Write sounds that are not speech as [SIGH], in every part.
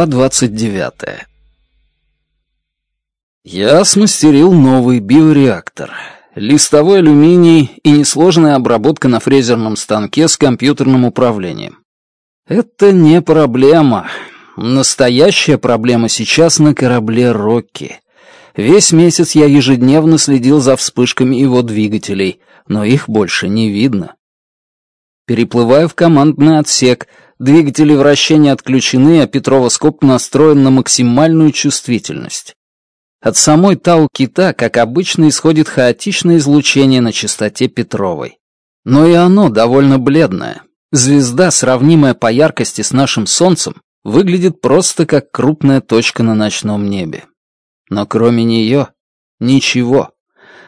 Глава 29. Я смастерил новый биореактор. Листовой алюминий и несложная обработка на фрезерном станке с компьютерным управлением. Это не проблема. Настоящая проблема сейчас на корабле «Рокки». Весь месяц я ежедневно следил за вспышками его двигателей, но их больше не видно. Переплывая в командный отсек, Двигатели вращения отключены, а Петровоскоп настроен на максимальную чувствительность. От самой Тау-кита, как обычно, исходит хаотичное излучение на частоте Петровой. Но и оно довольно бледное. Звезда, сравнимая по яркости с нашим Солнцем, выглядит просто как крупная точка на ночном небе. Но кроме нее ничего.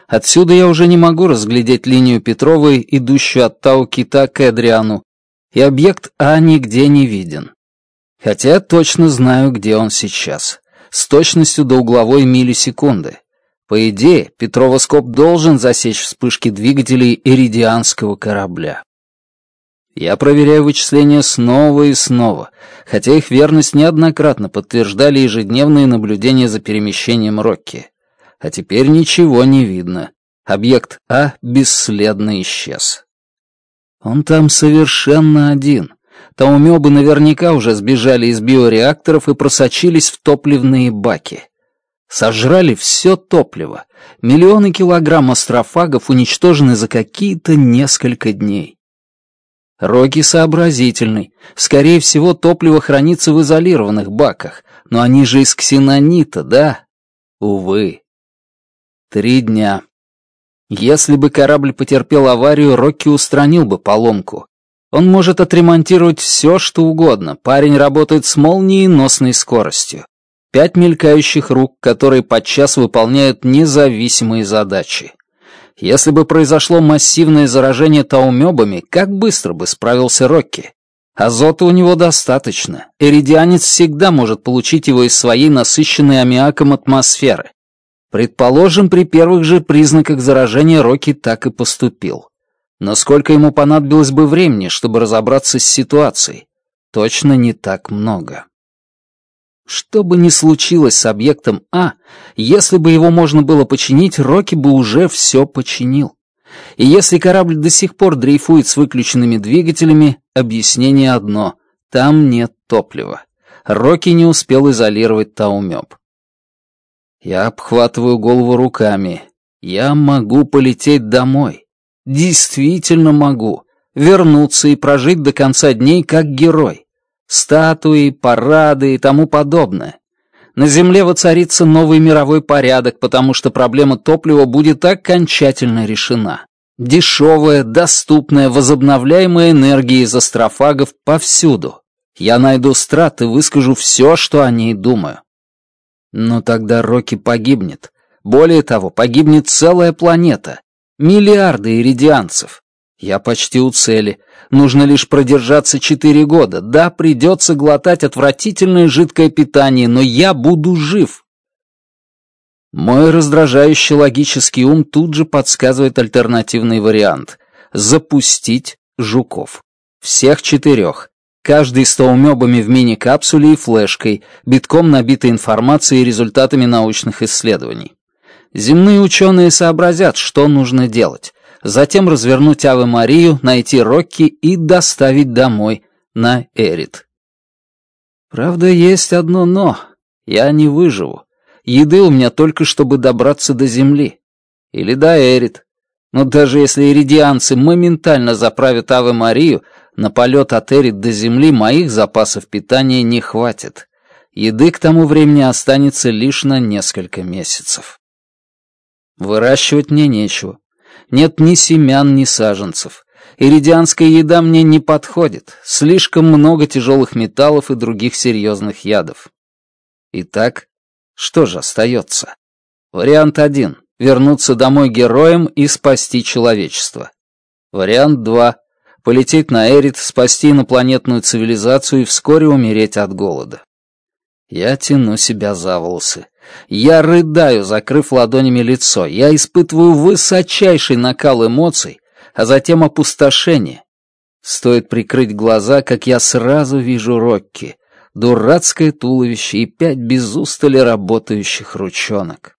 Отсюда я уже не могу разглядеть линию Петровой, идущую от Тау-Кита к Эдриану, и объект А нигде не виден. Хотя точно знаю, где он сейчас, с точностью до угловой миллисекунды. По идее, Петровоскоп должен засечь вспышки двигателей иридианского корабля. Я проверяю вычисления снова и снова, хотя их верность неоднократно подтверждали ежедневные наблюдения за перемещением Рокки. А теперь ничего не видно. Объект А бесследно исчез. Он там совершенно один. Таумёбы наверняка уже сбежали из биореакторов и просочились в топливные баки. Сожрали все топливо. Миллионы килограмм астрофагов уничтожены за какие-то несколько дней. Роки сообразительный. Скорее всего, топливо хранится в изолированных баках, но они же из ксенонита, да? Увы. Три дня. Если бы корабль потерпел аварию, Рокки устранил бы поломку. Он может отремонтировать все, что угодно. Парень работает с молниеносной скоростью. Пять мелькающих рук, которые подчас выполняют независимые задачи. Если бы произошло массивное заражение таумебами, как быстро бы справился Рокки? Азота у него достаточно. Эридианец всегда может получить его из своей насыщенной аммиаком атмосферы. Предположим, при первых же признаках заражения Рокки так и поступил. Насколько ему понадобилось бы времени, чтобы разобраться с ситуацией? Точно не так много. Что бы ни случилось с объектом А, если бы его можно было починить, Рокки бы уже все починил. И если корабль до сих пор дрейфует с выключенными двигателями, объяснение одно — там нет топлива. Рокки не успел изолировать Таумёб. Я обхватываю голову руками. Я могу полететь домой. Действительно могу. Вернуться и прожить до конца дней как герой. Статуи, парады и тому подобное. На Земле воцарится новый мировой порядок, потому что проблема топлива будет окончательно решена. Дешевая, доступная, возобновляемая энергия из астрофагов повсюду. Я найду страт и выскажу все, что о ней думаю. Но тогда Рокки погибнет. Более того, погибнет целая планета. Миллиарды иридианцев. Я почти у цели. Нужно лишь продержаться четыре года. Да, придется глотать отвратительное жидкое питание, но я буду жив. Мой раздражающий логический ум тут же подсказывает альтернативный вариант. Запустить жуков. Всех четырех. Каждый 100 умёбами в мини-капсуле и флешкой, битком набитой информацией и результатами научных исследований. Земные ученые сообразят, что нужно делать. Затем развернуть Авы Марию, найти Рокки и доставить домой, на Эрит. Правда, есть одно «но». Я не выживу. Еды у меня только, чтобы добраться до земли. Или до Эрит. Но даже если иридианцы моментально заправят Авы Марию, на полет от Эрит до Земли моих запасов питания не хватит. Еды к тому времени останется лишь на несколько месяцев. Выращивать мне нечего. Нет ни семян, ни саженцев. Иридианская еда мне не подходит. Слишком много тяжелых металлов и других серьезных ядов. Итак, что же остается? Вариант один вернуться домой героем и спасти человечество. Вариант два полететь на Эрит, спасти инопланетную цивилизацию и вскоре умереть от голода. Я тяну себя за волосы. Я рыдаю, закрыв ладонями лицо. Я испытываю высочайший накал эмоций, а затем опустошение. Стоит прикрыть глаза, как я сразу вижу Рокки, дурацкое туловище и пять без устали работающих ручонок.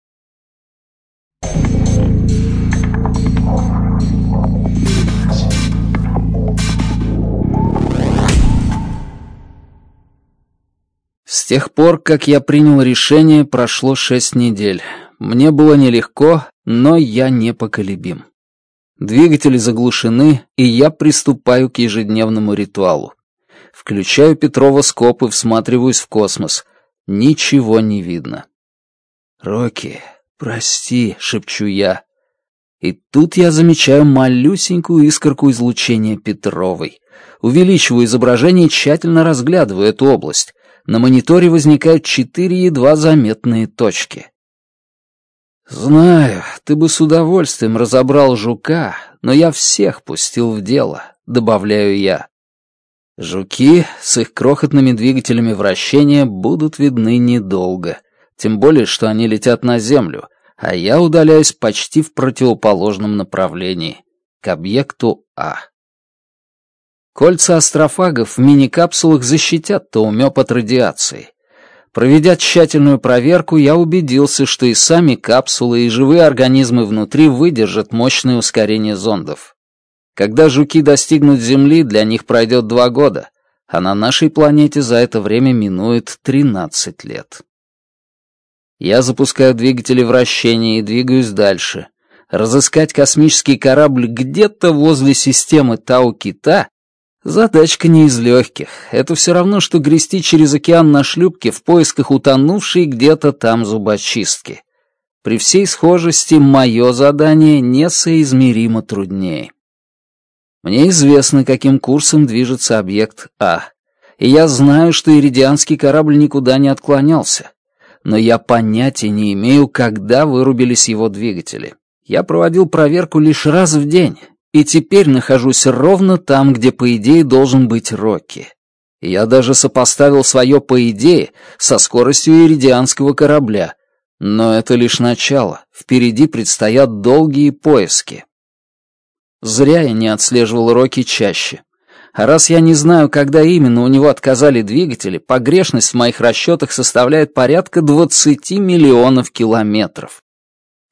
тех пор, как я принял решение, прошло шесть недель. Мне было нелегко, но я непоколебим. Двигатели заглушены, и я приступаю к ежедневному ритуалу. Включаю Петрова скоп и всматриваюсь в космос. Ничего не видно. «Рокки, прости», — шепчу я. И тут я замечаю малюсенькую искорку излучения Петровой. Увеличиваю изображение и тщательно разглядываю эту область на мониторе возникают четыре едва заметные точки. «Знаю, ты бы с удовольствием разобрал жука, но я всех пустил в дело», — добавляю я. Жуки с их крохотными двигателями вращения будут видны недолго, тем более, что они летят на Землю, а я удаляюсь почти в противоположном направлении, к объекту А. Кольца астрофагов в мини-капсулах защитят Таумёп от радиации. Проведя тщательную проверку, я убедился, что и сами капсулы, и живые организмы внутри выдержат мощное ускорение зондов. Когда жуки достигнут Земли, для них пройдет два года, а на нашей планете за это время минует 13 лет. Я запускаю двигатели вращения и двигаюсь дальше. Разыскать космический корабль где-то возле системы Тау-Кита Задачка не из легких. Это все равно, что грести через океан на шлюпке в поисках утонувшей где-то там зубочистки. При всей схожести мое задание несоизмеримо труднее. Мне известно, каким курсом движется объект А. И я знаю, что иридианский корабль никуда не отклонялся. Но я понятия не имею, когда вырубились его двигатели. Я проводил проверку лишь раз в день, и теперь нахожусь ровно там, где, по идее, должен быть Рокки. Я даже сопоставил свое «по идее» со скоростью иридианского корабля. Но это лишь начало. Впереди предстоят долгие поиски. Зря я не отслеживал Рокки чаще. А раз я не знаю, когда именно у него отказали двигатели, погрешность в моих расчетах составляет порядка 20 миллионов километров.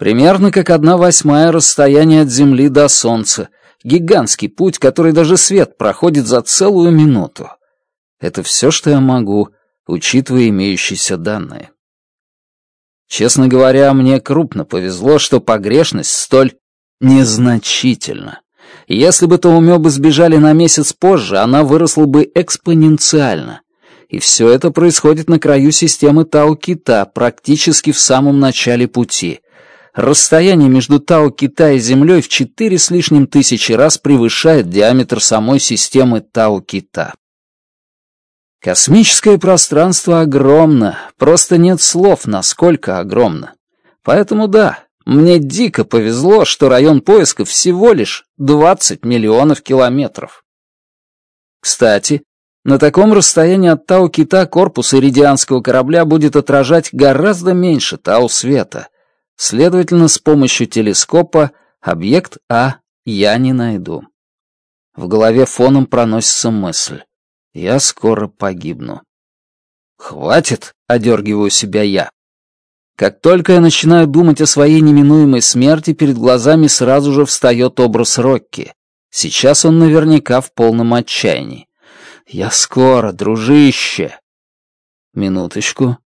Примерно как одна восьмая расстояние от Земли до Солнца. Гигантский путь, который даже свет проходит за целую минуту. Это все, что я могу, учитывая имеющиеся данные. Честно говоря, мне крупно повезло, что погрешность столь незначительна. Если бы Таумё бы сбежали на месяц позже, она выросла бы экспоненциально. И все это происходит на краю системы Тау-Кита, практически в самом начале пути — расстояние между Тау Кита и Землей в четыре с лишним тысячи раз превышает диаметр самой системы Тау Кита. Космическое пространство огромно, просто нет слов, насколько огромно. Поэтому да, мне дико повезло, что район поиска всего лишь 20 миллионов километров. Кстати, на таком расстоянии от Тау-Кита корпус иридианского корабля будет отражать гораздо меньше Тау-света — Следовательно, с помощью телескопа объект А я не найду. В голове фоном проносится мысль. Я скоро погибну. «Хватит!» — одергиваю себя я. Как только я начинаю думать о своей неминуемой смерти, перед глазами сразу же встает образ Рокки. Сейчас он наверняка в полном отчаянии. «Я скоро, дружище!» Минуточку.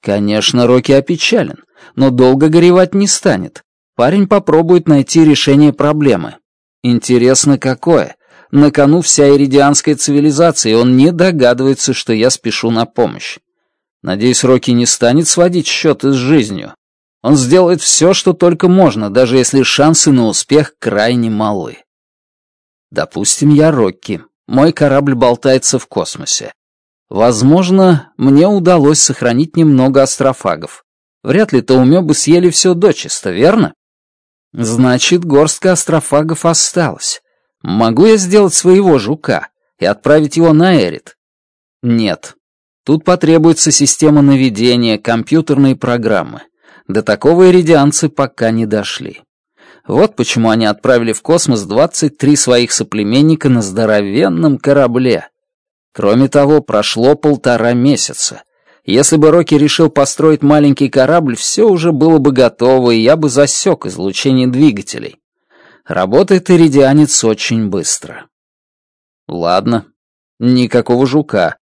Конечно, Рокки опечален но долго горевать не станет. Парень попробует найти решение проблемы. Интересно, какое? На кону вся иридианская цивилизация, и он не догадывается, что я спешу на помощь. Надеюсь, Рокки не станет сводить счеты с жизнью. Он сделает все, что только можно, даже если шансы на успех крайне малы. Допустим, я Рокки. Мой корабль болтается в космосе. Возможно, мне удалось сохранить немного астрофагов. Вряд ли то умё бы съели все дочисто, верно? Значит, горстка астрофагов осталась. Могу я сделать своего жука и отправить его на Эрит? Нет. Тут потребуется система наведения, компьютерные программы. До такого эридианцы пока не дошли. Вот почему они отправили в космос 23 своих соплеменника на здоровенном корабле. Кроме того, прошло полтора месяца — если бы Рокки решил построить маленький корабль, все уже было бы готово, и я бы засек излучение двигателей. Работает иридианец очень быстро. Ладно, никакого жука.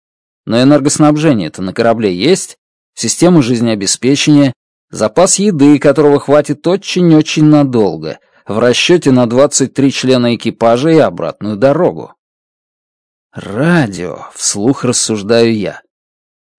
Но энергоснабжение-то на корабле есть, система жизнеобеспечения, запас еды, которого хватит очень-очень надолго, в расчете на 23 члена экипажа и обратную дорогу. «Радио», — вслух рассуждаю я.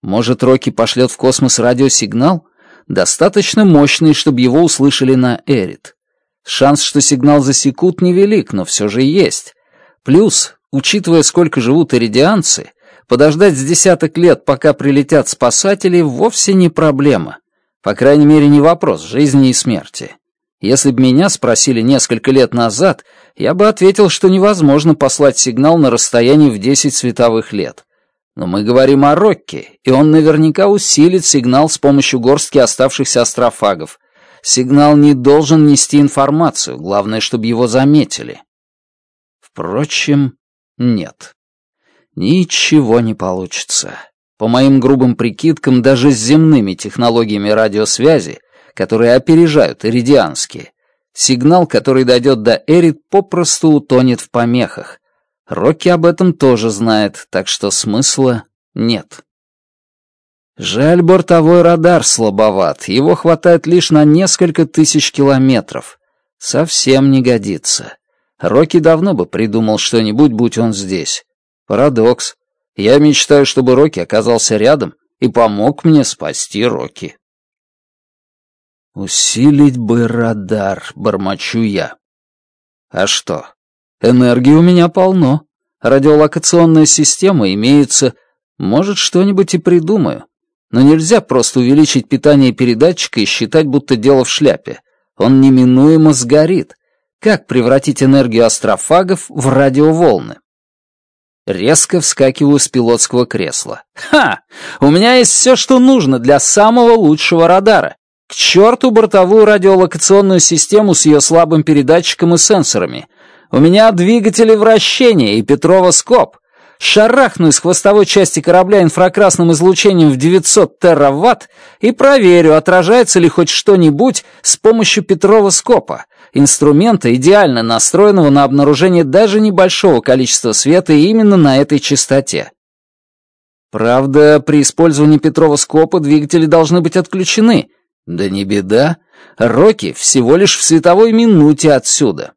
Может, Рокки пошлет в космос радиосигнал, достаточно мощный, чтобы его услышали на Эрит. Шанс, что сигнал засекут, невелик, но все же есть. Плюс, учитывая, сколько живут эридианцы, подождать с десяток лет, пока прилетят спасатели, вовсе не проблема. По крайней мере, не вопрос жизни и смерти. Если бы меня спросили несколько лет назад, я бы ответил, что невозможно послать сигнал на расстоянии в 10 световых лет. Но мы говорим о Рокке, и он наверняка усилит сигнал с помощью горстки оставшихся астрофагов. Сигнал не должен нести информацию, главное, чтобы его заметили. Впрочем, нет. Ничего не получится. По моим грубым прикидкам, даже с земными технологиями радиосвязи, которые опережают иридианские, сигнал, который дойдет до Эрит, попросту утонет в помехах, Рокки об этом тоже знает, так что смысла нет. Жаль, бортовой радар слабоват, его хватает лишь на несколько тысяч километров. Совсем не годится. Рокки давно бы придумал что-нибудь, будь он здесь. Парадокс. Я мечтаю, чтобы Рокки оказался рядом и помог мне спасти Рокки. «Усилить бы радар», — бормочу я. «А что, Энергии у меня полно. Радиолокационная система имеется. Может, что-нибудь и придумаю. Но нельзя просто увеличить питание передатчика и считать, будто дело в шляпе. Он неминуемо сгорит. Как превратить энергию астрофагов в радиоволны? Резко вскакиваю с пилотского кресла. «Ха! У меня есть все, что нужно для самого лучшего радара. К черту бортовую радиолокационную систему с ее слабым передатчиком и сенсорами. У меня двигатели вращения и Петрова скоб. Шарахну из хвостовой части корабля инфракрасным излучением в 900 тераватт и проверю, отражается ли хоть что-нибудь с помощью Петрова скопа, инструмента, идеально настроенного на обнаружение даже небольшого количества света именно на этой частоте. Правда, при использовании Петрова скопа двигатели должны быть отключены. Да не беда. Роки всего лишь в световой минуте отсюда.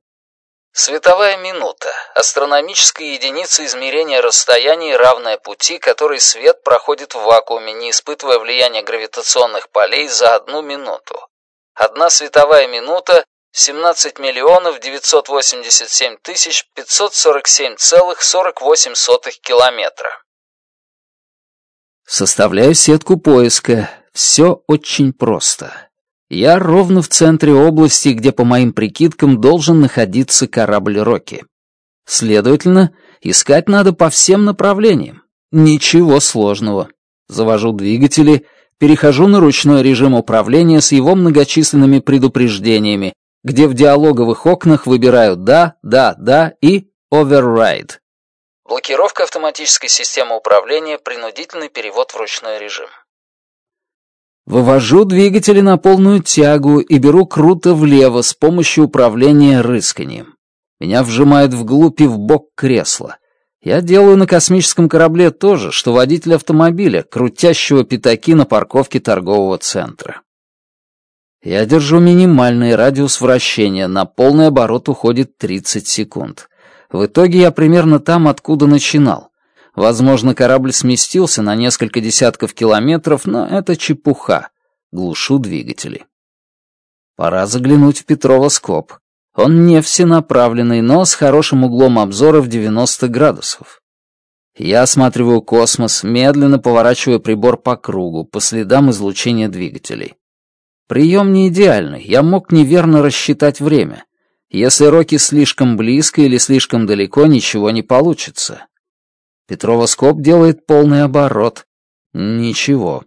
Световая минута – астрономическая единица измерения расстояний, равная пути, который свет проходит в вакууме, не испытывая влияния гравитационных полей за одну минуту. Одна световая минута – 17 миллионов 987 тысяч 547,48 километра. Составляю сетку поиска. Все очень просто я ровно в центре области, где, по моим прикидкам, должен находиться корабль Рокки. Следовательно, искать надо по всем направлениям. Ничего сложного. Завожу двигатели, перехожу на ручной режим управления с его многочисленными предупреждениями, где в диалоговых окнах выбираю «да», «да», «да» и «override». Блокировка автоматической системы управления, принудительный перевод в ручной режим. Вывожу двигатели на полную тягу и беру круто влево с помощью управления рысканием. Меня вжимают вглубь и в бок кресла. Я делаю на космическом корабле то же, что водитель автомобиля, крутящего пятаки на парковке торгового центра. Я держу минимальный радиус вращения, на полный оборот уходит 30 секунд. В итоге я примерно там, откуда начинал. Возможно, корабль сместился на несколько десятков километров, но это чепуха. Глушу двигатели. Пора заглянуть в петровоскоп. Он не всенаправленный, но с хорошим углом обзора в 90 градусов. Я осматриваю космос, медленно поворачивая прибор по кругу, по следам излучения двигателей. Прием не идеальный, я мог неверно рассчитать время. Если Роки слишком близко или слишком далеко, ничего не получится. Петровоскоп делает полный оборот. Ничего.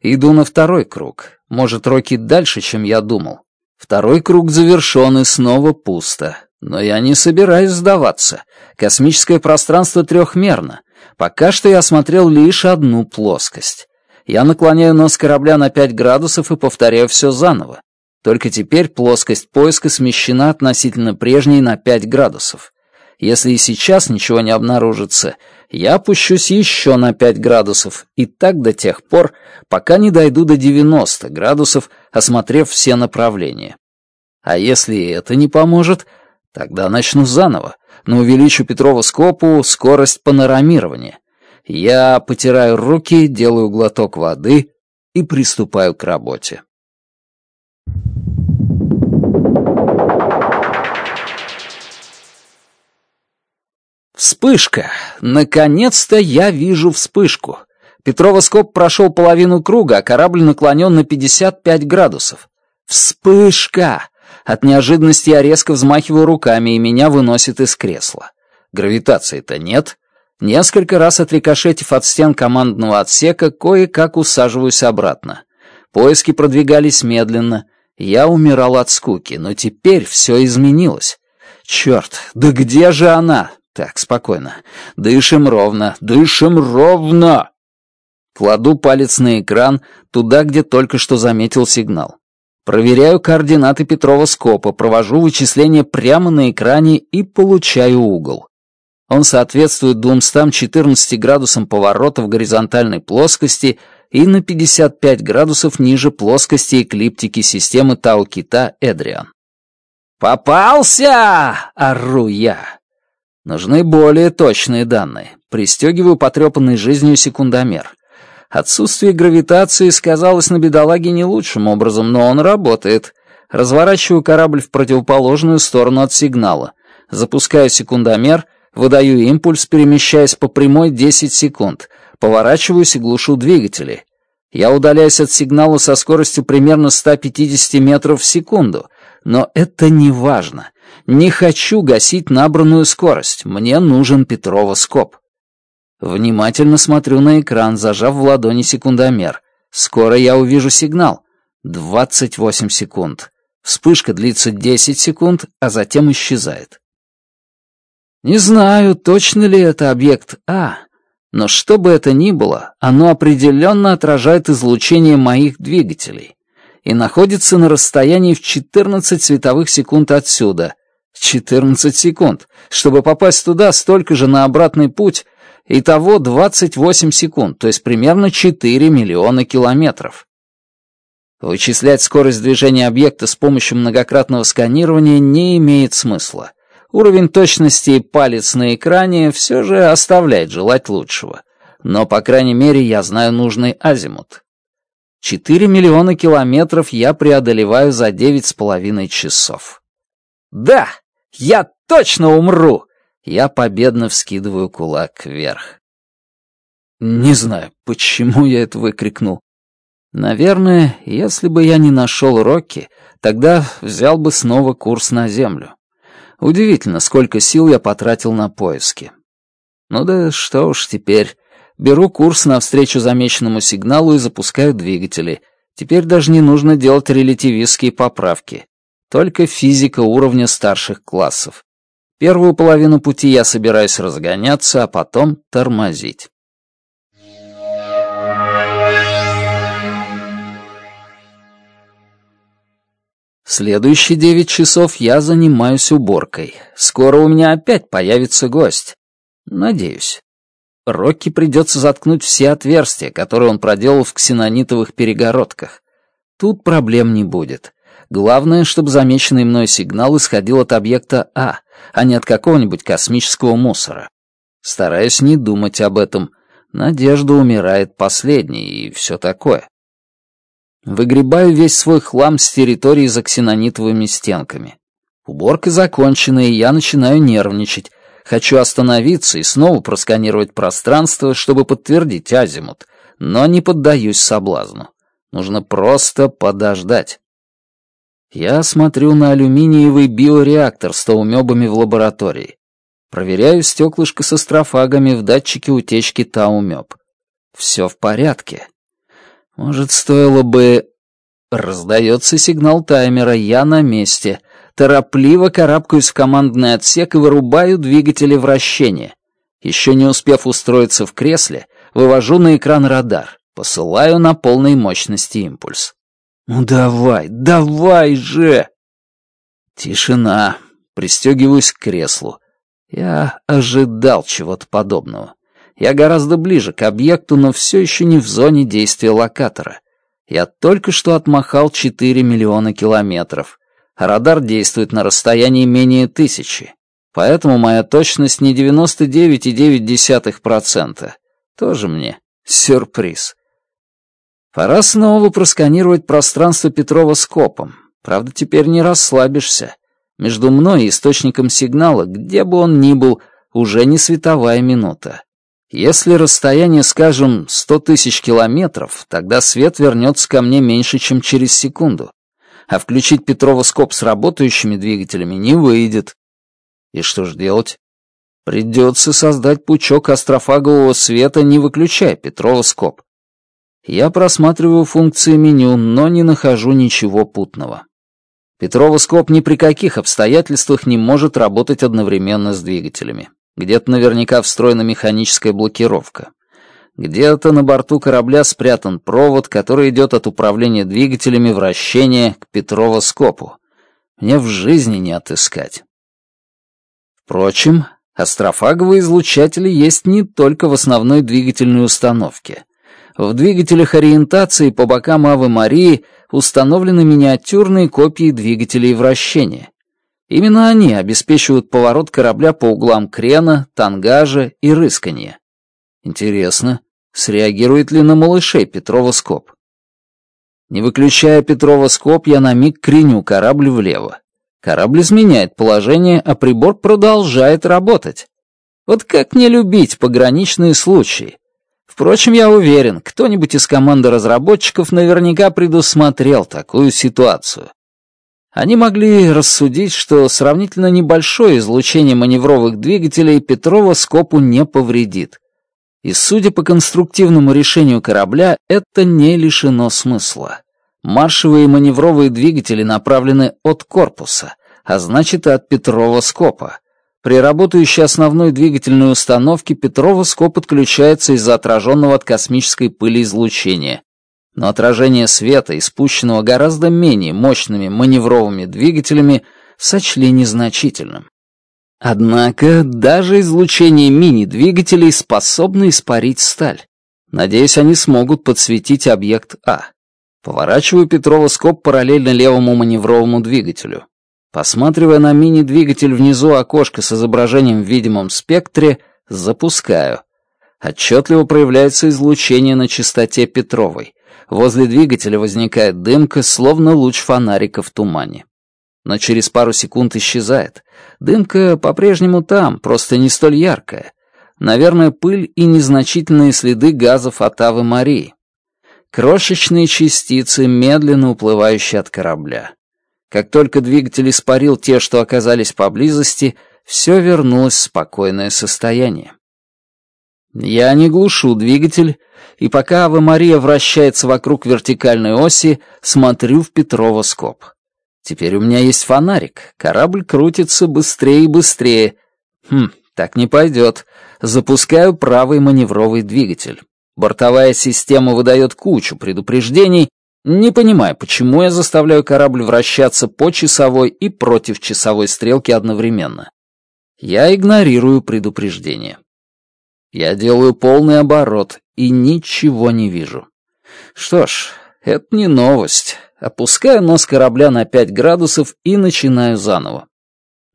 Иду на второй круг. Может, Рокки дальше, чем я думал. Второй круг завершен и снова пусто. Но я не собираюсь сдаваться. Космическое пространство трехмерно. Пока что я смотрел лишь одну плоскость. Я наклоняю нос корабля на 5 градусов и повторяю все заново. Только теперь плоскость поиска смещена относительно прежней на 5 градусов. Если и сейчас ничего не обнаружится, я пущусь еще на 5 градусов, и так до тех пор, пока не дойду до 90 градусов, осмотрев все направления. А если это не поможет, тогда начну заново, но увеличу Петрова скопу скорость панорамирования. Я потираю руки, делаю глоток воды и приступаю к работе. Вспышка! Наконец-то я вижу вспышку. Петровоскоп прошел половину круга, а корабль наклонен на 55 градусов. Вспышка! От неожиданности я резко взмахиваю руками, и меня выносит из кресла. Гравитации-то нет. Несколько раз отрикошетив от стен командного отсека, кое-как усаживаюсь обратно. Поиски продвигались медленно. Я умирал от скуки, но теперь все изменилось. Черт, да где же она? Так, спокойно. Дышим ровно, дышим ровно. Кладу палец на экран, туда, где только что заметил сигнал. Проверяю координаты Петрова скопа, провожу вычисления прямо на экране и получаю угол. Он соответствует 214 градусам поворота в горизонтальной плоскости и на 55 градусов ниже плоскости эклиптики системы Тау-Кита Эдриан. «Попался!» — ору я. Нужны более точные данные. Пристегиваю потрепанный жизнью секундомер. Отсутствие гравитации сказалось на бедолаге не лучшим образом, но он работает. Разворачиваю корабль в противоположную сторону от сигнала. Запускаю секундомер, выдаю импульс, перемещаясь по прямой 10 секунд. Поворачиваюсь и глушу двигатели. Я удаляюсь от сигнала со скоростью примерно 150 метров в секунду, но это не важно. Не хочу гасить набранную скорость, мне нужен Петровоскоп. Внимательно смотрю на экран, зажав в ладони секундомер. Скоро я увижу сигнал. 28 секунд. Вспышка длится 10 секунд, а затем исчезает. Не знаю, точно ли это объект А, но что бы это ни было, оно определенно отражает излучение моих двигателей и находится на расстоянии в 14 световых секунд отсюда. 14 секунд. Чтобы попасть туда, столько же на обратный путь. Итого 28 секунд, то есть примерно 4 миллиона километров. Вычислять скорость движения объекта с помощью многократного сканирования не имеет смысла. Уровень точности и палец на экране все же оставляет желать лучшего. Но, по крайней мере, я знаю нужный азимут. 4 миллиона километров я преодолеваю за девять с половиной часов. Да, я точно умру! Я победно вскидываю кулак вверх. Не знаю, почему я это выкрикнул. Наверное, если бы я не нашел Рокки, тогда взял бы снова курс на Землю. Удивительно, сколько сил я потратил на поиски. Ну да что уж теперь, Беру курс навстречу замеченному сигналу и запускаю двигатели. Теперь даже не нужно делать релятивистские поправки. Только физика уровня старших классов. Первую половину пути я собираюсь разгоняться, а потом тормозить. Следующие девять часов я занимаюсь уборкой. Скоро у меня опять появится гость. Надеюсь. Рокки придется заткнуть все отверстия, которые он проделал в ксенонитовых перегородках. Тут проблем не будет. Главное, чтобы замеченный мной сигнал исходил от объекта А, а не от какого-нибудь космического мусора. Стараюсь не думать об этом. Надежда умирает последней и все такое. Выгребаю весь свой хлам с территории за ксенонитовыми стенками. Уборка закончена, и я начинаю нервничать, Хочу остановиться и снова просканировать пространство, чтобы подтвердить азимут, но не поддаюсь соблазну. Нужно просто подождать. Я смотрю на алюминиевый биореактор с таумебами в лаборатории. Проверяю стеклышко со строфагами в датчике утечки таумеб. Все в порядке. Может, стоило бы... Раздается сигнал таймера «Я на месте» торопливо карабкаюсь в командный отсек и вырубаю двигатели вращения. Еще не успев устроиться в кресле, вывожу на экран радар, посылаю на полной мощности импульс. «Ну давай, давай же!» Тишина. Пристегиваюсь к креслу. Я ожидал чего-то подобного. Я гораздо ближе к объекту, но все еще не в зоне действия локатора. Я только что отмахал 4 миллиона километров. Радар действует на расстоянии менее тысячи, поэтому моя точность не 99,9%. Тоже мне сюрприз. Пора снова просканировать пространство Петрова скопом. Правда, теперь не расслабишься. Между мной и источником сигнала, где бы он ни был, уже не световая минута. Если расстояние, скажем, сто тысяч километров, тогда свет вернется ко мне меньше, чем через секунду а включить Петровоскоп с работающими двигателями не выйдет. И что же делать? Придется создать пучок астрофагового света, не выключая Петровоскоп. Я просматриваю функции меню, но не нахожу ничего путного. Петровоскоп ни при каких обстоятельствах не может работать одновременно с двигателями. Где-то наверняка встроена механическая блокировка. Где-то на борту корабля спрятан провод, который идет от управления двигателями вращения к петровоскопу. Мне в жизни не отыскать. Впрочем, астрофаговые излучатели есть не только в основной двигательной установке. В двигателях ориентации по бокам Авы Марии установлены миниатюрные копии двигателей вращения. Именно они обеспечивают поворот корабля по углам крена, тангажа и рыскания. Интересно, среагирует ли на малышей петровоскоп? Не выключая петровоскоп, я на миг креню корабль влево. Корабль изменяет положение, а прибор продолжает работать. Вот как не любить пограничные случаи? Впрочем, я уверен, кто-нибудь из команды разработчиков наверняка предусмотрел такую ситуацию. Они могли рассудить, что сравнительно небольшое излучение маневровых двигателей Петрова скопу не повредит. И судя по конструктивному решению корабля, это не лишено смысла. Маршевые и маневровые двигатели направлены от корпуса, а значит и от Петрова скопа. При работающей основной двигательной установке Петрова скоп отключается из-за отраженного от космической пыли излучения. Но отражение света, испущенного гораздо менее мощными маневровыми двигателями, сочли незначительным. Однако даже излучение мини-двигателей способно испарить сталь. Надеюсь, они смогут подсветить объект А. Поворачиваю петровоскоп параллельно левому маневровому двигателю. Посматривая на мини-двигатель внизу окошка с изображением в видимом спектре, запускаю. Отчетливо проявляется излучение на частоте Петровой. Возле двигателя возникает дымка, словно луч фонарика в тумане но через пару секунд исчезает. Дымка по-прежнему там, просто не столь яркая. Наверное, пыль и незначительные следы газов от Авы Марии. Крошечные частицы, медленно уплывающие от корабля. Как только двигатель испарил те, что оказались поблизости, все вернулось в спокойное состояние. Я не глушу двигатель, и пока Ава Мария вращается вокруг вертикальной оси, смотрю в петровоскоп. скоб. Теперь у меня есть фонарик. Корабль крутится быстрее и быстрее. Хм, так не пойдет. Запускаю правый маневровый двигатель. Бортовая система выдает кучу предупреждений, не понимаю, почему я заставляю корабль вращаться по часовой и против часовой стрелке одновременно. Я игнорирую предупреждение. Я делаю полный оборот и ничего не вижу. Что ж, это не новость опускаю нос корабля на 5 градусов и начинаю заново.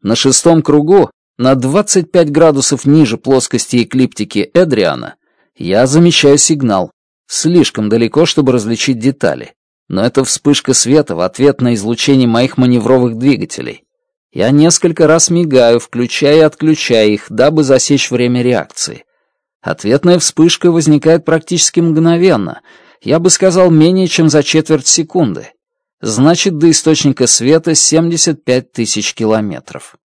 На шестом кругу, на 25 градусов ниже плоскости эклиптики Эдриана, я замечаю сигнал, слишком далеко, чтобы различить детали. Но это вспышка света в ответ на излучение моих маневровых двигателей. Я несколько раз мигаю, включая и отключая их, дабы засечь время реакции. Ответная вспышка возникает практически мгновенно — я бы сказал, менее чем за четверть секунды. Значит, до источника света 75 тысяч километров.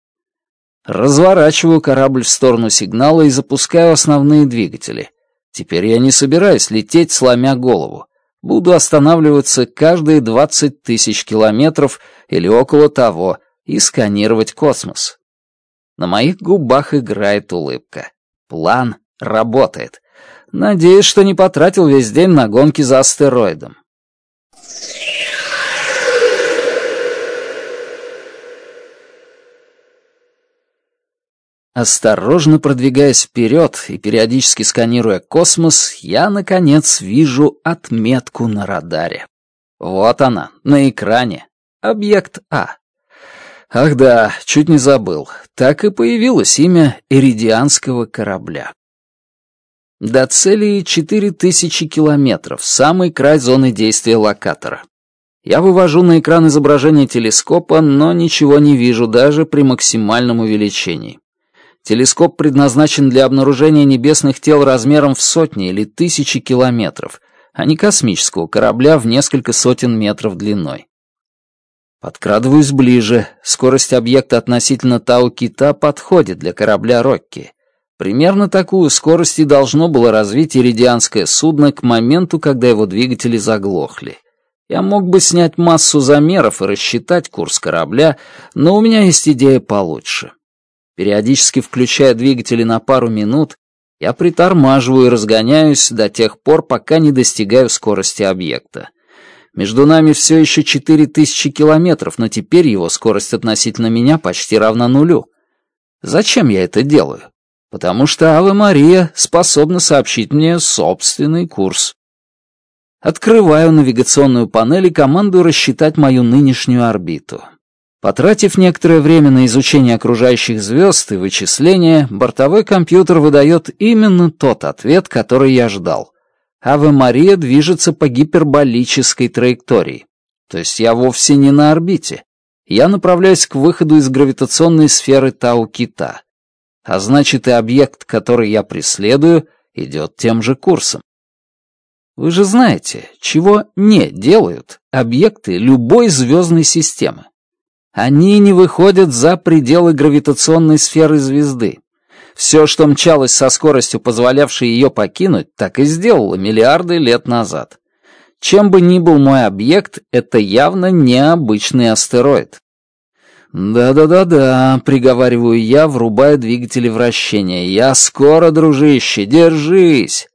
Разворачиваю корабль в сторону сигнала и запускаю основные двигатели. Теперь я не собираюсь лететь, сломя голову. Буду останавливаться каждые 20 тысяч километров или около того и сканировать космос. На моих губах играет улыбка. План работает. Надеюсь, что не потратил весь день на гонки за астероидом. Осторожно продвигаясь вперед и периодически сканируя космос, я, наконец, вижу отметку на радаре. Вот она, на экране. Объект А. Ах да, чуть не забыл. Так и появилось имя эридианского корабля. До цели 4000 километров, самый край зоны действия локатора. Я вывожу на экран изображение телескопа, но ничего не вижу даже при максимальном увеличении. Телескоп предназначен для обнаружения небесных тел размером в сотни или тысячи километров, а не космического корабля в несколько сотен метров длиной. Подкрадываюсь ближе, скорость объекта относительно Тау-Кита подходит для корабля «Рокки». Примерно такую скорость и должно было развить иридианское судно к моменту, когда его двигатели заглохли. Я мог бы снять массу замеров и рассчитать курс корабля, но у меня есть идея получше. Периодически включая двигатели на пару минут, я притормаживаю и разгоняюсь до тех пор, пока не достигаю скорости объекта. Между нами все еще 4000 километров, но теперь его скорость относительно меня почти равна нулю. Зачем я это делаю? потому что Ава Мария способна сообщить мне собственный курс. Открываю навигационную панель и команду рассчитать мою нынешнюю орбиту. Потратив некоторое время на изучение окружающих звезд и вычисления, бортовой компьютер выдает именно тот ответ, который я ждал. Ава Мария движется по гиперболической траектории. То есть я вовсе не на орбите. Я направляюсь к выходу из гравитационной сферы Тау-Кита. А значит, и объект, который я преследую, идет тем же курсом. Вы же знаете, чего не делают объекты любой звездной системы. Они не выходят за пределы гравитационной сферы звезды. Все, что мчалось со скоростью, позволявшей ее покинуть, так и сделало миллиарды лет назад. Чем бы ни был мой объект, это явно необычный астероид. «Да-да-да-да», — приговариваю я, врубая двигатели вращения. «Я скоро, дружище, держись!»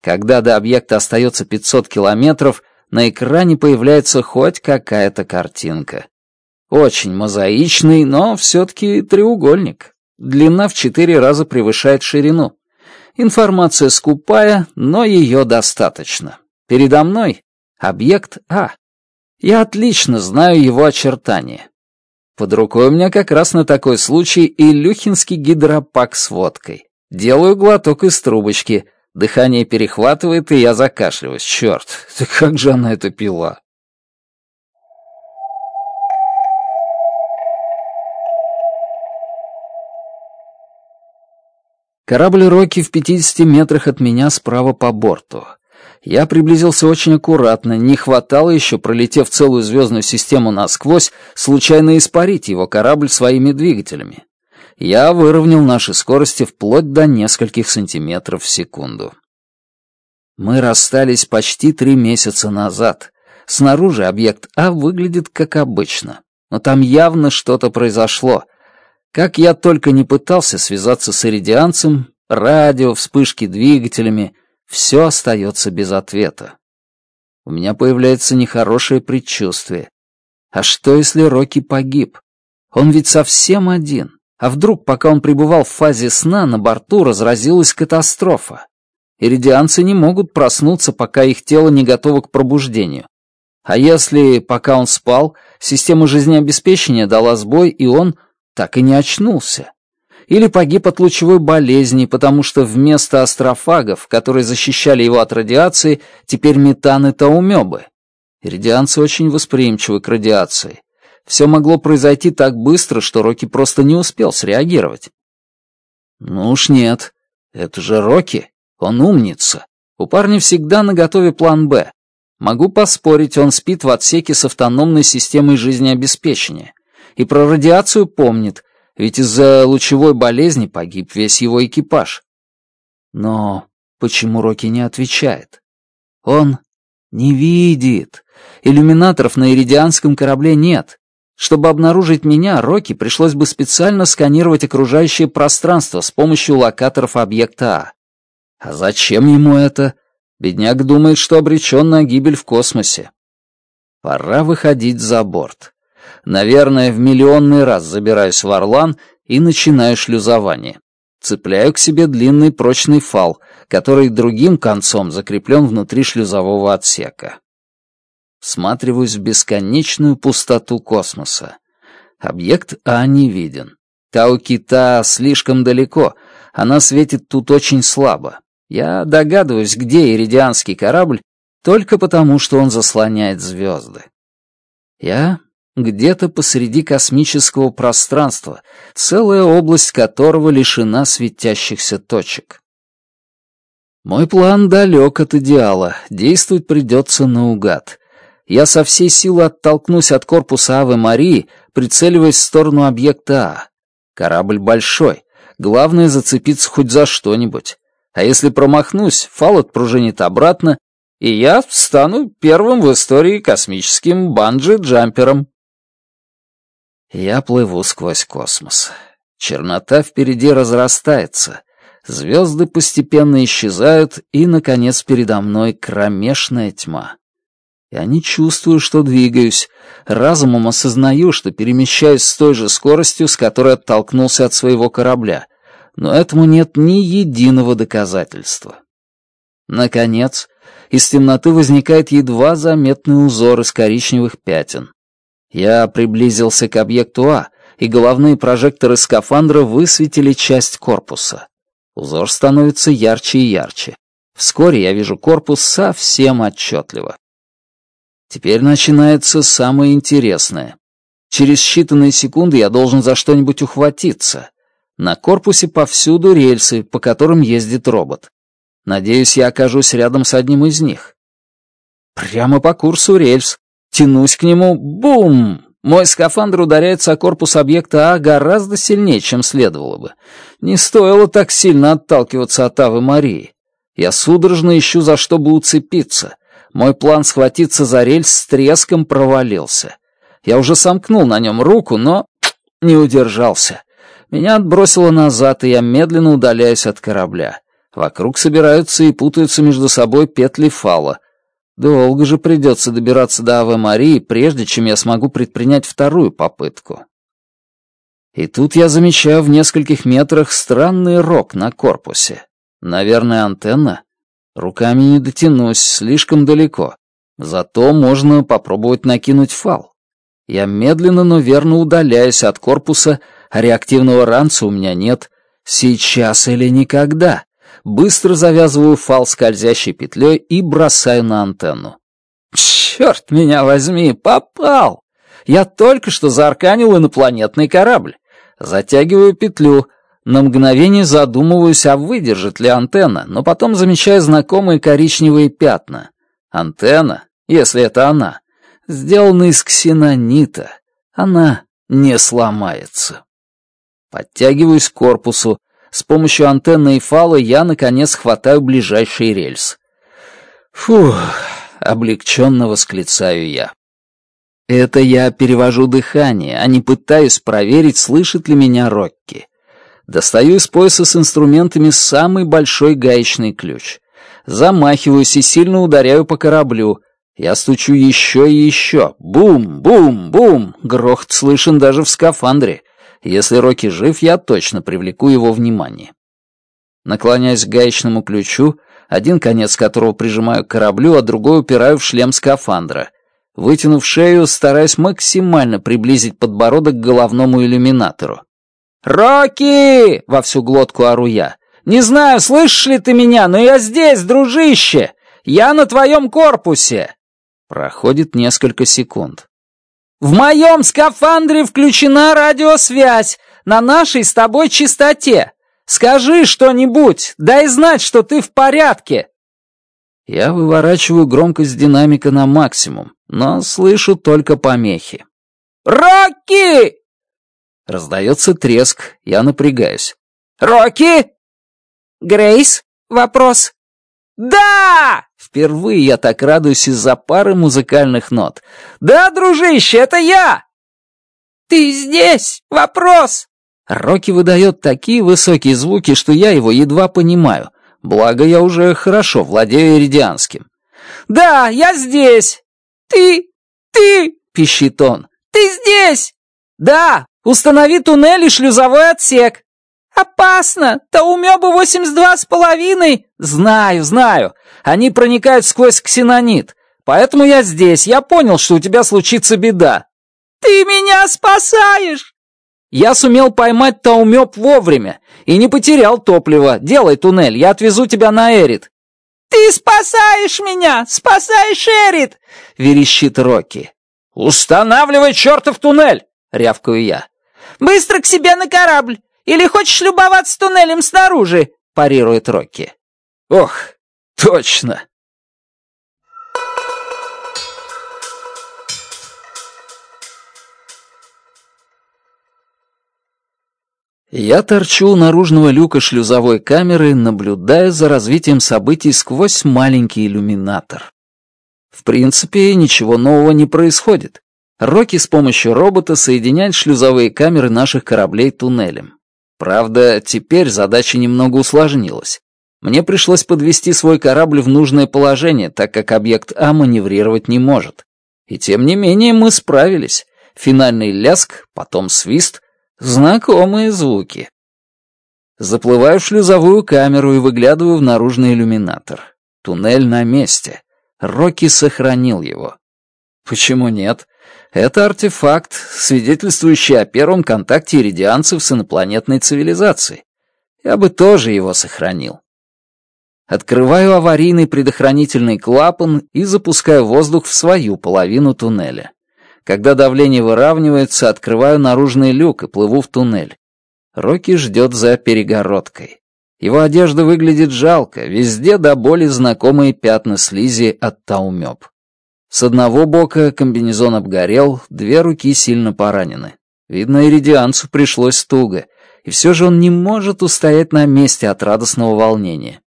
Когда до объекта остается 500 километров, на экране появляется хоть какая-то картинка. Очень мозаичный, но все-таки треугольник. Длина в четыре раза превышает ширину. Информация скупая, но ее достаточно. Передо мной объект А. Я отлично знаю его очертания. Под рукой у меня как раз на такой случай и люхинский гидропак с водкой. Делаю глоток из трубочки. Дыхание перехватывает, и я закашливаюсь. Черт, [LAUGHS] да как же она это пила? Корабль Рокки в 50 метрах от меня справа по борту. Я приблизился очень аккуратно, не хватало еще, пролетев целую звездную систему насквозь, случайно испарить его корабль своими двигателями. Я выровнял наши скорости вплоть до нескольких сантиметров в секунду. Мы расстались почти три месяца назад. Снаружи объект А выглядит как обычно, но там явно что-то произошло. Как я только не пытался связаться с иридианцем, радио, вспышки двигателями — все остается без ответа. У меня появляется нехорошее предчувствие. А что, если Рокки погиб? Он ведь совсем один. А вдруг, пока он пребывал в фазе сна, на борту разразилась катастрофа? Иридианцы не могут проснуться, пока их тело не готово к пробуждению. А если, пока он спал, система жизнеобеспечения дала сбой, и он так и не очнулся? или погиб от лучевой болезни, потому что вместо астрофагов, которые защищали его от радиации, теперь метан и таумёбы. Иридианцы очень восприимчивы к радиации. Все могло произойти так быстро, что Рокки просто не успел среагировать. Ну уж нет. Это же Рокки. Он умница. У парня всегда наготове план «Б». Могу поспорить, он спит в отсеке с автономной системой жизнеобеспечения. И про радиацию помнит — ведь из-за лучевой болезни погиб весь его экипаж. Но почему Рокки не отвечает? Он не видит. Иллюминаторов на иридианском корабле нет. Чтобы обнаружить меня, Рокки пришлось бы специально сканировать окружающее пространство с помощью локаторов объекта А. А зачем ему это? Бедняк думает, что обречен на гибель в космосе. Пора выходить за борт. Наверное, в миллионный раз забираюсь в Орлан и начинаю шлюзование. Цепляю к себе длинный прочный фал, который другим концом закреплен внутри шлюзового отсека. Всматриваюсь в бесконечную пустоту космоса. Объект А не виден. Тау-кита слишком далеко, она светит тут очень слабо. Я догадываюсь, где иридианский корабль, только потому, что он заслоняет звезды. Я где-то посреди космического пространства, целая область которого лишена светящихся точек. Мой план далек от идеала, действовать придется наугад. Я со всей силы оттолкнусь от корпуса Авы Марии, прицеливаясь в сторону объекта А. Корабль большой, главное зацепиться хоть за что-нибудь. А если промахнусь, фал отпружинит обратно, и я стану первым в истории космическим банджи-джампером. Я плыву сквозь космос. Чернота впереди разрастается. Звезды постепенно исчезают, и, наконец, передо мной кромешная тьма. Я не чувствую, что двигаюсь. Разумом осознаю, что перемещаюсь с той же скоростью, с которой оттолкнулся от своего корабля. Но этому нет ни единого доказательства. Наконец, из темноты возникает едва заметный узор из коричневых пятен. Я приблизился к объекту А, и головные прожекторы скафандра высветили часть корпуса. Узор становится ярче и ярче. Вскоре я вижу корпус совсем отчетливо. Теперь начинается самое интересное. Через считанные секунды я должен за что-нибудь ухватиться. На корпусе повсюду рельсы, по которым ездит робот. Надеюсь, я окажусь рядом с одним из них. Прямо по курсу рельс тянусь к нему — бум! Мой скафандр ударяется о корпус объекта А гораздо сильнее, чем следовало бы. Не стоило так сильно отталкиваться от Авы Марии. Я судорожно ищу, за что бы уцепиться. Мой план схватиться за рельс с треском провалился. Я уже сомкнул на нем руку, но не удержался. Меня отбросило назад, и я медленно удаляюсь от корабля. Вокруг собираются и путаются между собой петли фала. Долго же придется добираться до Авы Марии, прежде чем я смогу предпринять вторую попытку. И тут я замечаю в нескольких метрах странный рог на корпусе. Наверное, антенна? Руками не дотянусь, слишком далеко. Зато можно попробовать накинуть фал. Я медленно, но верно удаляюсь от корпуса, а реактивного ранца у меня нет. Сейчас или никогда быстро завязываю фал скользящей петлей и бросаю на антенну. «Черт меня возьми, попал! Я только что заарканил инопланетный корабль. Затягиваю петлю, на мгновение задумываюсь, а выдержит ли антенна, но потом замечаю знакомые коричневые пятна. Антенна, если это она, сделана из ксенонита. Она не сломается. Подтягиваюсь к корпусу, с помощью антенны и фала я, наконец, хватаю ближайший рельс. Фух, облегченно восклицаю я. Это я перевожу дыхание, а не пытаюсь проверить, слышит ли меня Рокки. Достаю из пояса с инструментами самый большой гаечный ключ. Замахиваюсь и сильно ударяю по кораблю. Я стучу еще и еще. Бум, бум, бум. Грохот слышен даже в скафандре. Если Рокки жив, я точно привлеку его внимание. Наклоняясь к гаечному ключу, один конец которого прижимаю к кораблю, а другой упираю в шлем скафандра. Вытянув шею, стараясь максимально приблизить подбородок к головному иллюминатору. «Рокки!» — во всю глотку ору я. «Не знаю, слышишь ли ты меня, но я здесь, дружище! Я на твоем корпусе!» Проходит несколько секунд. В моем скафандре включена радиосвязь на нашей с тобой чистоте. Скажи что-нибудь, дай знать, что ты в порядке. Я выворачиваю громкость динамика на максимум, но слышу только помехи. «Рокки!» Раздается треск, я напрягаюсь. «Рокки!» «Грейс, вопрос». «Да!» Впервые я так радуюсь из-за пары музыкальных нот. «Да, дружище, это я!» «Ты здесь! Вопрос!» Рокки выдает такие высокие звуки, что я его едва понимаю. Благо, я уже хорошо владею иридианским. «Да, я здесь!» «Ты! Ты!» — пищит он. «Ты здесь!» «Да! Установи туннель и шлюзовой отсек!» «Опасно! Таумё бы восемьдесят два с половиной!» «Знаю, знаю! Они проникают сквозь ксенонит. Поэтому я здесь. Я понял, что у тебя случится беда». «Ты меня спасаешь!» «Я сумел поймать Таумёб вовремя и не потерял топливо. Делай туннель, я отвезу тебя на Эрит». «Ты спасаешь меня! Спасаешь Эрит!» — верещит Рокки. «Устанавливай чертов туннель!» — рявкаю я. «Быстро к себе на корабль! Или хочешь любоваться туннелем снаружи?» — парирует Рокки. «Ох, точно!» Я торчу у наружного люка шлюзовой камеры, наблюдая за развитием событий сквозь маленький иллюминатор. В принципе, ничего нового не происходит. Рокки с помощью робота соединяет шлюзовые камеры наших кораблей туннелем. Правда, теперь задача немного усложнилась. Мне пришлось подвести свой корабль в нужное положение, так как объект А маневрировать не может. И тем не менее мы справились. Финальный ляск, потом свист. Знакомые звуки. Заплываю в шлюзовую камеру и выглядываю в наружный иллюминатор. Туннель на месте. Рокки сохранил его. Почему нет? Это артефакт, свидетельствующий о первом контакте иридианцев с инопланетной цивилизацией. Я бы тоже его сохранил. Открываю аварийный предохранительный клапан и запускаю воздух в свою половину туннеля. Когда давление выравнивается, открываю наружный люк и плыву в туннель. Рокки ждет за перегородкой. Его одежда выглядит жалко, везде до боли знакомые пятна слизи от таумёб. С одного бока комбинезон обгорел, две руки сильно поранены. Видно, иридианцу пришлось туго, и все же он не может устоять на месте от радостного волнения.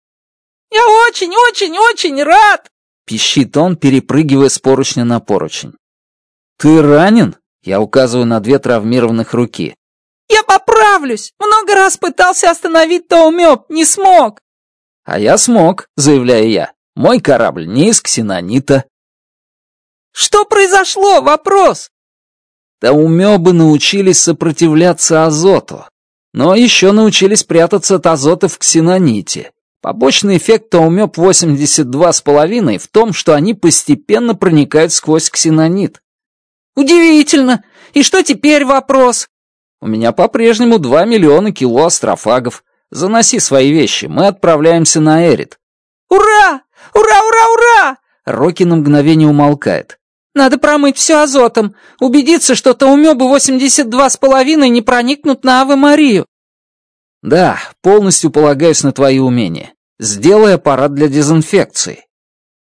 «Я очень-очень-очень рад!» — пищит он, перепрыгивая с поручня на поручень. «Ты ранен?» — я указываю на две травмированных руки. «Я поправлюсь! Много раз пытался остановить Таумёб, не смог!» «А я смог!» — заявляю я. «Мой корабль не из ксенонита, что произошло? Вопрос!» Да умёбы научились сопротивляться азоту, но еще научились прятаться от азота в ксеноните. Побочный эффект Таумёб 82,5 в том, что они постепенно проникают сквозь ксенонит. «Удивительно! И что теперь вопрос?» «У меня по-прежнему 2 миллиона кило астрофагов. Заноси свои вещи, мы отправляемся на Эрит». «Ура! Ура, ура, ура!» Рокки на мгновение умолкает. Надо промыть все азотом, убедиться, что Таумёбы 82 с половиной не проникнут на Аве Марию. Да, полностью полагаюсь на твои умения. Сделай аппарат для дезинфекции.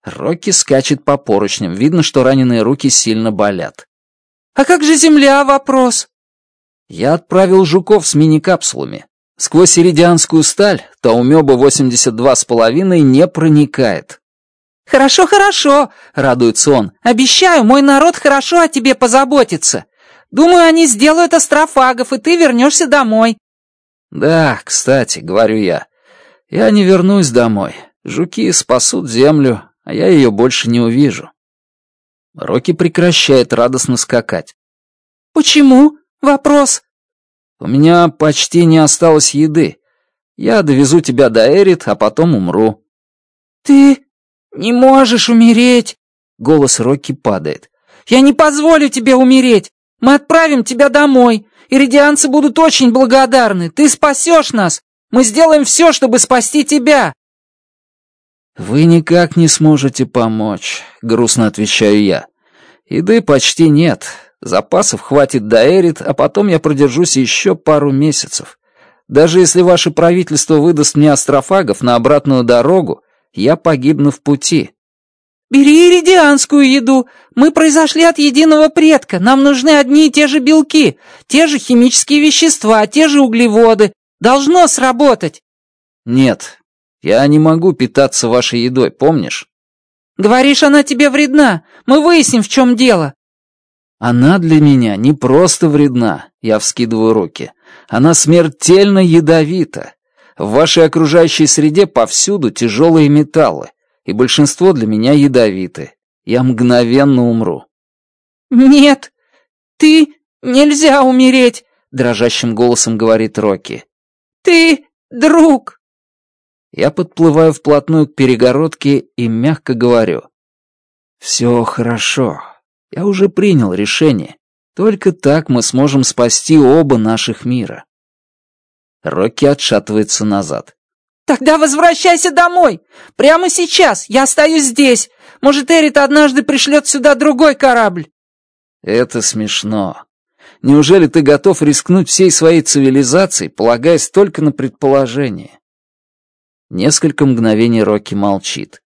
Рокки скачет по поручням, видно, что раненые руки сильно болят. А как же земля, вопрос? Я отправил жуков с мини-капсулами. Сквозь иридианскую сталь Таумёба 82,5 не проникает. «Хорошо, хорошо!» — радуется он. «Обещаю, мой народ хорошо о тебе позаботится. Думаю, они сделают астрофагов, и ты вернешься домой». «Да, кстати, — говорю я, — я не вернусь домой. Жуки спасут землю, а я ее больше не увижу». Рокки прекращает радостно скакать. «Почему?» — вопрос. «У меня почти не осталось еды. Я довезу тебя до Эрит, а потом умру». «Ты «Не можешь умереть!» Голос Рокки падает. «Я не позволю тебе умереть! Мы отправим тебя домой! Иридианцы будут очень благодарны! Ты спасешь нас! Мы сделаем все, чтобы спасти тебя!» «Вы никак не сможете помочь», — грустно отвечаю я. «Еды почти нет. Запасов хватит до Эрит, а потом я продержусь еще пару месяцев. Даже если ваше правительство выдаст мне астрофагов на обратную дорогу, я погибну в пути. «Бери иридианскую еду! Мы произошли от единого предка, нам нужны одни и те же белки, те же химические вещества, те же углеводы. Должно сработать!» «Нет, я не могу питаться вашей едой, помнишь?» «Говоришь, она тебе вредна. Мы выясним, в чем дело». «Она для меня не просто вредна», — я вскидываю руки. «Она смертельно ядовита. В вашей окружающей среде повсюду тяжелые металлы, и большинство для меня ядовиты. Я мгновенно умру». «Нет, ты нельзя умереть», — дрожащим голосом говорит Рокки. «Ты друг». Я подплываю вплотную к перегородке и мягко говорю. «Все хорошо. Я уже принял решение. Только так мы сможем спасти оба наших мира. Рокки отшатывается назад. «Тогда возвращайся домой! Прямо сейчас! Я остаюсь здесь! Может, Эрит однажды пришлет сюда другой корабль!» «Это смешно. Неужели ты готов рискнуть всей своей цивилизацией, полагаясь только на предположение?» Несколько мгновений Рокки молчит.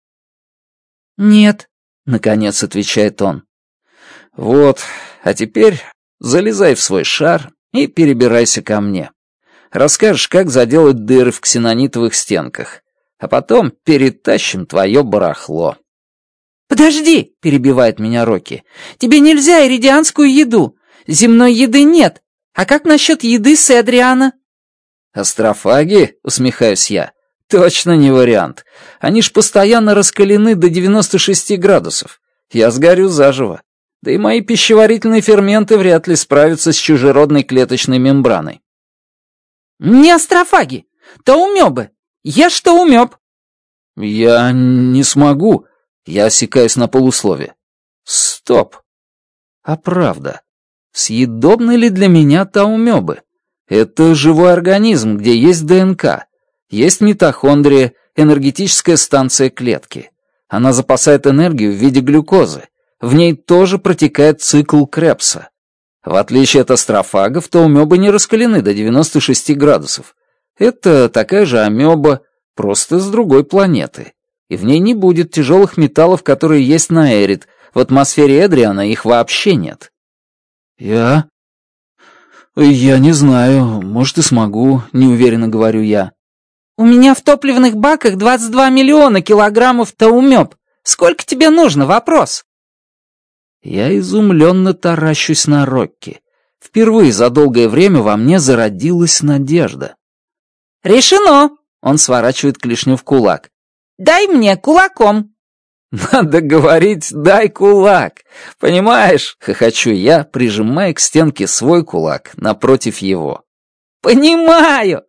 «Нет», — наконец отвечает он. «Вот, а теперь залезай в свой шар и перебирайся ко мне». Расскажешь, как заделать дыры в ксенонитовых стенках. А потом перетащим твое барахло». «Подожди!» — перебивает меня Рокки. «Тебе нельзя иридианскую еду. Земной еды нет. А как насчет еды с Эдриана?» «Астрофаги?» — усмехаюсь я. «Точно не вариант. Они ж постоянно раскалены до 96 градусов. Я сгорю заживо. Да и мои пищеварительные ферменты вряд ли справятся с чужеродной клеточной мембраной. Не астрофаги! Таумёбы! что умёб? «Я не смогу!» Я осекаюсь на полуслове. «Стоп!» «А правда, съедобны ли для меня таумёбы? Это живой организм, где есть ДНК, есть митохондрия, энергетическая станция клетки. Она запасает энергию в виде глюкозы. В ней тоже протекает цикл Крепса. В отличие от астрофагов, то амебы не раскалены до 96 градусов. Это такая же амеба, просто с другой планеты. И в ней не будет тяжелых металлов, которые есть на Эрит. В атмосфере Эдриана их вообще нет. Я? Я не знаю. Может, и смогу, неуверенно говорю я. У меня в топливных баках 22 миллиона килограммов таумёб. Сколько тебе нужно? Вопрос. Я изумленно таращусь на Рокки. Впервые за долгое время во мне зародилась надежда. «Решено!» — он сворачивает клешню в кулак. «Дай мне кулаком!» «Надо говорить, дай кулак! Понимаешь?» — хохочу я, прижимая к стенке свой кулак напротив его. «Понимаю!»